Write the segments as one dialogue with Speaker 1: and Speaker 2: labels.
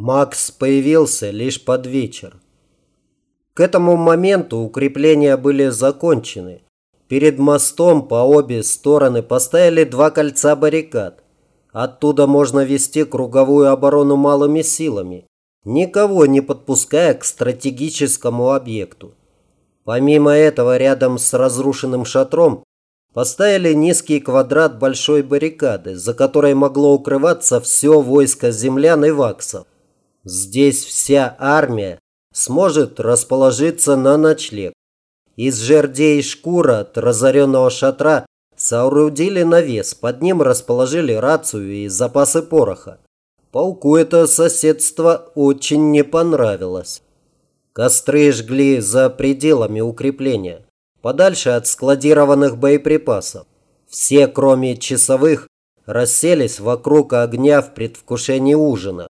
Speaker 1: Макс появился лишь под вечер. К этому моменту укрепления были закончены. Перед мостом по обе стороны поставили два кольца баррикад. Оттуда можно вести круговую оборону малыми силами, никого не подпуская к стратегическому объекту. Помимо этого, рядом с разрушенным шатром поставили низкий квадрат большой баррикады, за которой могло укрываться все войско землян и ваксов. Здесь вся армия сможет расположиться на ночлег. Из жердей шкура от разоренного шатра соорудили навес, под ним расположили рацию и запасы пороха. Полку это соседство очень не понравилось. Костры жгли за пределами укрепления, подальше от складированных боеприпасов. Все, кроме часовых, расселись вокруг огня в предвкушении ужина.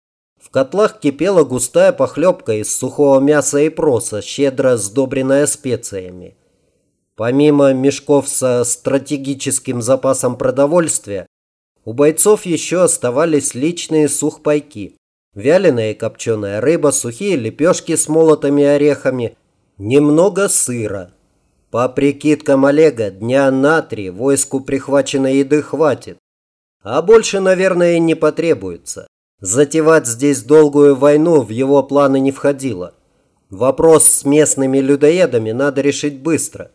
Speaker 1: Котлах кипела густая похлебка из сухого мяса и проса, щедро сдобренная специями. Помимо мешков со стратегическим запасом продовольствия, у бойцов еще оставались личные сухпайки. Вяленая и копченая рыба, сухие лепешки с молотыми орехами, немного сыра. По прикидкам Олега, дня на три войску прихваченной еды хватит. А больше, наверное, не потребуется. Затевать здесь долгую войну в его планы не входило. Вопрос с местными людоедами надо решить быстро.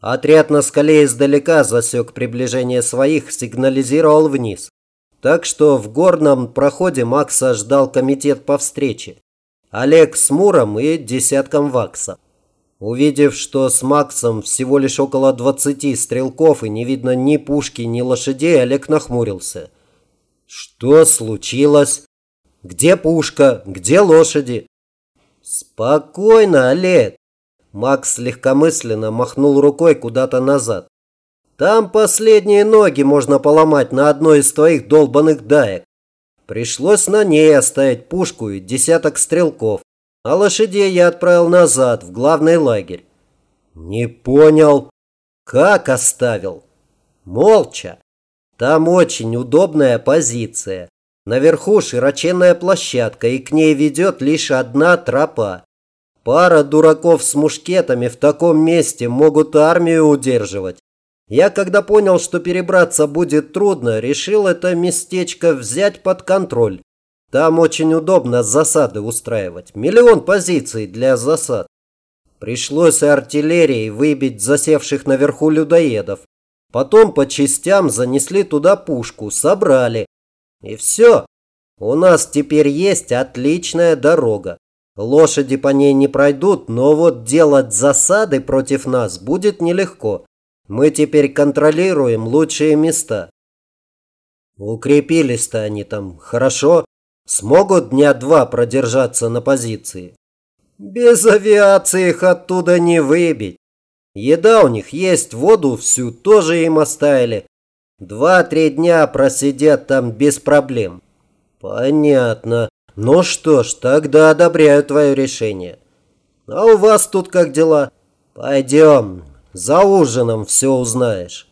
Speaker 1: Отряд на скале издалека засек приближение своих, сигнализировал вниз. Так что в горном проходе Макса ждал комитет по встрече. Олег с Муром и десятком ваксов. Увидев, что с Максом всего лишь около 20 стрелков и не видно ни пушки, ни лошадей, Олег нахмурился – что случилось? Где пушка? Где лошади? Спокойно, Олег. Макс легкомысленно махнул рукой куда-то назад. Там последние ноги можно поломать на одной из твоих долбанных даек. Пришлось на ней оставить пушку и десяток стрелков. А лошадей я отправил назад, в главный лагерь. Не понял. Как оставил? Молча. Там очень удобная позиция. Наверху широченная площадка, и к ней ведет лишь одна тропа. Пара дураков с мушкетами в таком месте могут армию удерживать. Я, когда понял, что перебраться будет трудно, решил это местечко взять под контроль. Там очень удобно засады устраивать. Миллион позиций для засад. Пришлось артиллерией выбить засевших наверху людоедов. Потом по частям занесли туда пушку, собрали. И все. У нас теперь есть отличная дорога. Лошади по ней не пройдут, но вот делать засады против нас будет нелегко. Мы теперь контролируем лучшие места. Укрепились-то они там хорошо. Смогут дня два продержаться на позиции. Без авиации их оттуда не выбить. Еда у них есть, воду всю тоже им оставили. Два-три дня просидят там без проблем. Понятно. Ну что ж, тогда одобряю твое решение. А у вас тут как дела? Пойдем, за ужином все узнаешь.